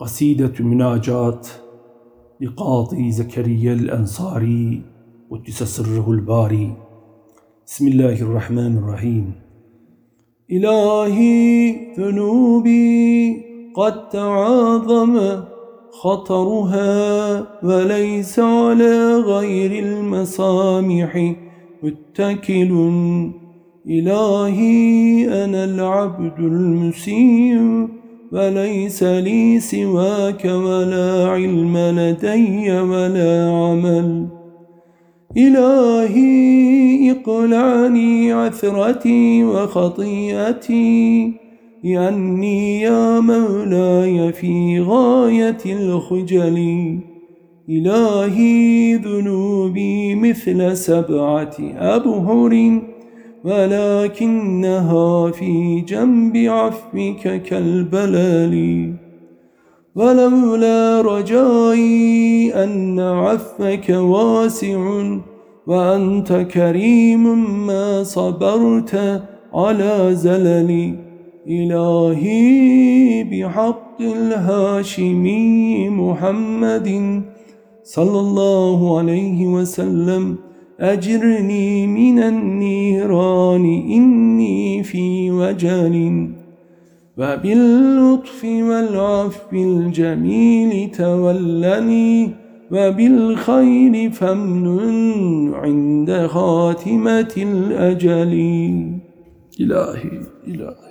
قصيدة مناجات لقاضي زكريا الأنصاري قدس سره الباري. بسم الله الرحمن الرحيم. إلهي ذنوبي قد تعاظم خطرها وليس على غير المسامح. متكل إلهي أنا العبد المسيء. وليس لي سواك ولا علم لدي ولا عمل. إلهي اقلعني عثرتي وخطيئتي لأني يا مولاي في غاية الخجل. إلهي ذنوبي مثل سبعة أبهر. ولكنها في جنب عفوك كالبلال. ولولا رجائي أن عفك واسع وأنت كريم ما صبرت على زللي إلهي بحق الهاشمي محمد صلى الله عليه وسلم. أجرني من النيران إني في وجل. وباللطف والعفو الجميل تولني وبالخير فمن عند خاتمة الأجل. إلهي إلهي.